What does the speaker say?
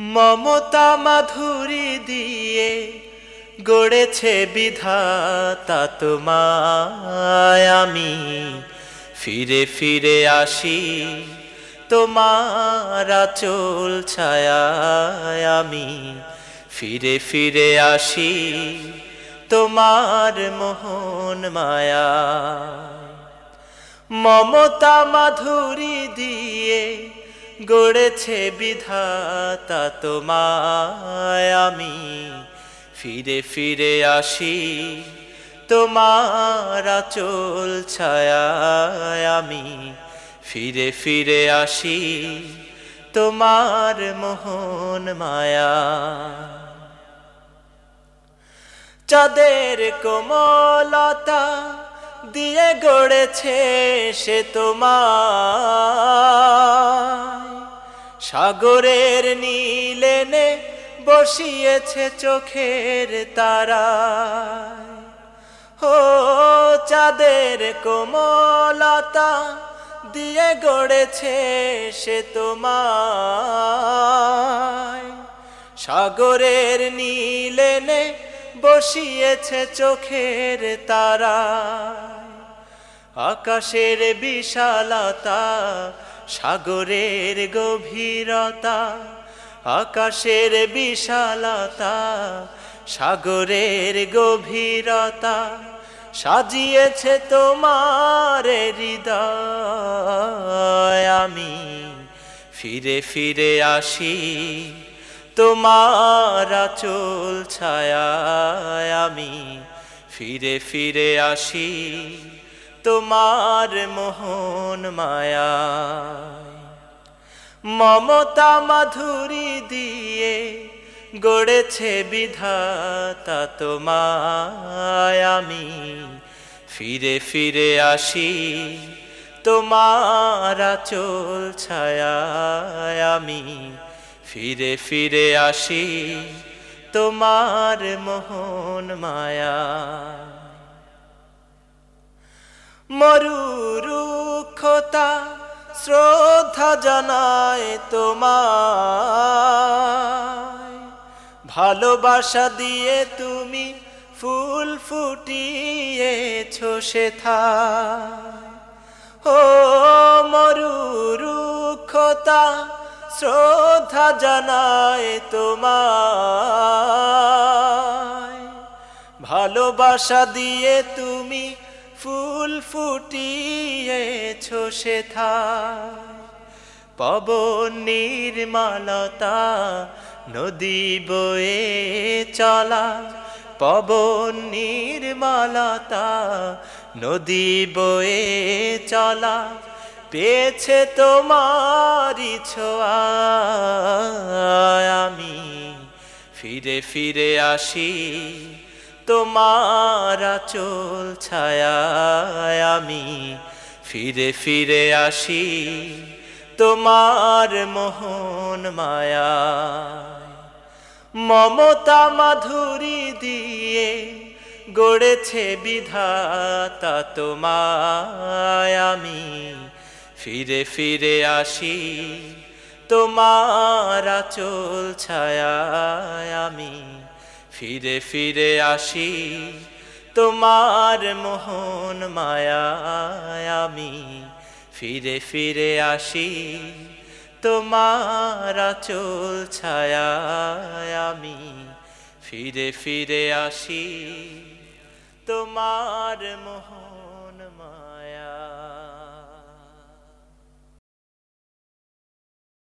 মমতা মাধুরী দিয়ে গড়েছে বিধাতা তোমায় আমি। ফিরে ফিরে আসি তোমার চোল ছায়ায় আমি। ফিরে ফিরে আসি তোমার মোহন মায়া। মমতা মাধুরী দিয়ে গড়েছে বিধাতা তোমায় আমি। ফিরে ফিরে আসি তোমার চোল ছায়ায় আমি। ফিরে ফিরে আসি তোমার মোহন মায়া। চাঁদের কোমলতা দিয়ে গড়েছে সে তোমার সাগরের নীলেনে বসিয়েছে চোখের তারা। ও চাঁদের কোমলতা দিয়ে গড়েছে সে তোমার সাগরের নীলেনে বসিয়েছে চোখের তারা। আকাশের বিশালতা সাগরের গভীরতা, আকাশের বিশালতা, সাগরের গভীরতা সাজিয়েছে তোমার হৃদয়। আমি ফিরে ফিরে আসি তোমার চোল ছায়ায়। আমি ফিরে ফিরে আসি তোমার মোহন মায়া মমতা মাধুরী দিয়ে গড়েছে বিধাতা তোমায়। আমি ফিরে ফিরে আসি তোমার চোল ছায়ায়। আমি ফিরে ফিরে আসি তোমার মোহন মায়া শ্রদ্ধা জানায় তোমায়। ভালোবাসা দিয়ে তুমি ফুল ফুটিয়েছো সে ও মরুরুক্ষতা, শ্রদ্ধা জানায় তোমায়। ভালোবাসা দিয়ে তুমি ফুল ফুটিয়েছো সে পবন নির্মলতা নদী বয়ে চলা। পবন নির্মলতা নদী বয়ে চলা। পেয়েছে তোমারি ছোঁয়া আমি। ফিরে ফিরে আসি তোমার চোল ছায়ায় আমি ফিরে ফিরে আসি তোমার মোহন মায়া মমতা মাধুরী দিয়ে গড়েছে বিধাতা তোমায় আমি ফিরে ফিরে আসি তোমার চোল ছায়ায় আমি ফিরে ফিরে আসি, তোমার মোহন মায়া আমি। ফিরে ফিরে আসি, তোমার চোল ছায়ায় আমি। ফিরে ফিরে আসি, তোমার মোহন